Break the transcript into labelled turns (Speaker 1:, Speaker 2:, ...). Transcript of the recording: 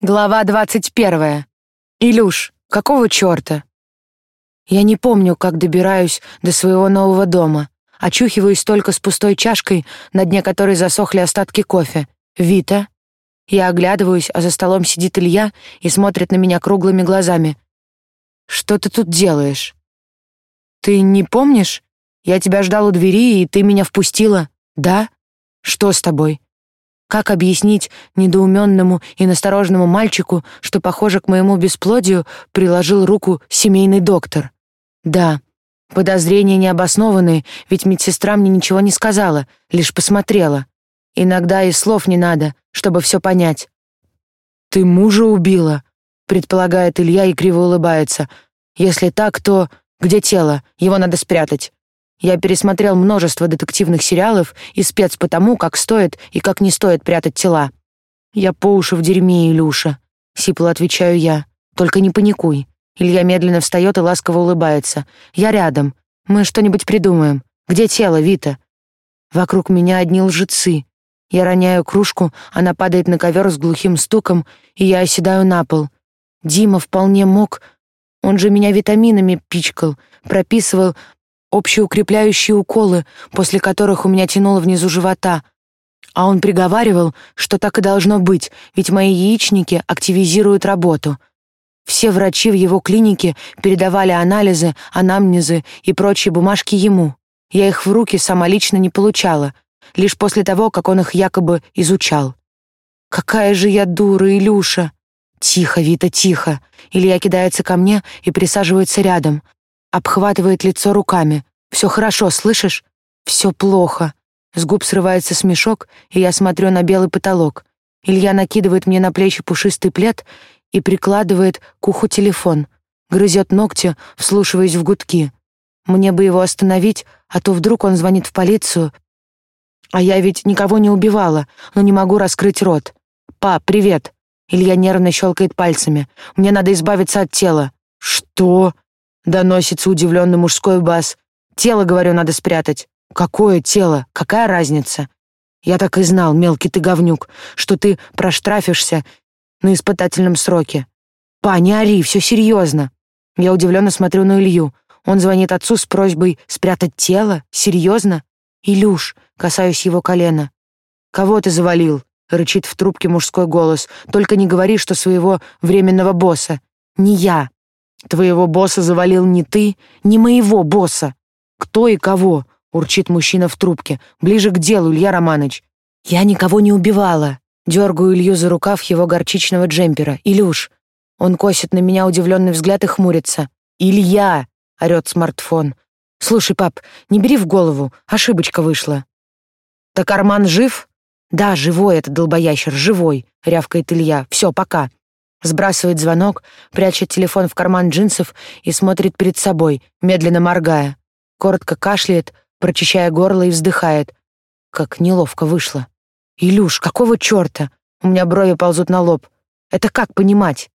Speaker 1: Глава двадцать первая. Илюш, какого чёрта? Я не помню, как добираюсь до своего нового дома. Очухиваюсь только с пустой чашкой, на дне которой засохли остатки кофе. Вита. Я оглядываюсь, а за столом сидит Илья и смотрит на меня круглыми глазами. Что ты тут делаешь? Ты не помнишь? Я тебя ждал у двери, и ты меня впустила. Да? Что с тобой? Как объяснить недоуменному и настороженному мальчику, что, похоже, к моему бесплодию приложил руку семейный доктор? Да, подозрения необоснованные, ведь медсестра мне ничего не сказала, лишь посмотрела. Иногда и слов не надо, чтобы все понять. «Ты мужа убила?» — предполагает Илья и криво улыбается. «Если так, то где тело? Его надо спрятать. Я пересмотрел множество детективных сериалов и спец по тому, как стоит и как не стоит прятать тела. Я по уши в дерьме, Илюша. Сипло отвечаю я. Только не паникуй. Илья медленно встает и ласково улыбается. Я рядом. Мы что-нибудь придумаем. Где тело, Вита? Вокруг меня одни лжецы. Я роняю кружку, она падает на ковер с глухим стуком, и я оседаю на пол. Дима вполне мог... Он же меня витаминами пичкал, прописывал общеукрепляющие уколы, после которых у меня тянуло внизу живота. А он приговаривал, что так и должно быть, ведь мои яичники активизируют работу. Все врачи в его клинике передавали анализы, анамнезы и прочие бумажки ему. Я их в руки сама лично не получала, лишь после того, как он их якобы изучал. Какая же я дура, Илюша. Тихо, Вита, тихо. Илья кидается ко мне и присаживается рядом, обхватывает лицо руками. «Все хорошо, слышишь? Все плохо». С губ срывается смешок, и я смотрю на белый потолок. Илья накидывает мне на плечи пушистый плед и прикладывает к уху телефон. Грызет ногти, вслушиваясь в гудки. Мне бы его остановить, а то вдруг он звонит в полицию. А я ведь никого не убивала, но не могу раскрыть рот. «Па, привет!» Илья нервно щелкает пальцами. «Мне надо избавиться от тела». «Что?» Доносится удивленный мужской бас. Тело, говорю, надо спрятать. Какое тело? Какая разница? Я так и знал, мелкий ты говнюк, что ты проштрафишься на испытательном сроке. Па, не ори, все серьезно. Я удивленно смотрю на Илью. Он звонит отцу с просьбой спрятать тело? Серьезно? Илюш, касаюсь его колена. Кого ты завалил? рычит в трубке мужской голос. Только не говори, что своего временного босса. Не я. Твоего босса завалил не ты, не моего босса. Кто и кого? Урчит мужчина в трубке. Ближе к делу, Илья Романович. Я никого не убивала. Дергаю Илью за рукав его горчичного джемпера. Илюш. Он косит на меня удивленный взгляд и хмурится. Илья! орёт смартфон. Слушай, пап, не бери в голову, ошибочка вышла. Так Арман жив? Да, живой этот долбоящер, живой, рявкает Илья. Все, пока. Сбрасывает звонок, прячет телефон в карман джинсов и смотрит перед собой, медленно моргая. Коротко кашляет, прочищая горло и вздыхает. Как неловко вышло. «Илюш, какого чёрта?» У меня брови ползут на лоб. «Это как понимать?»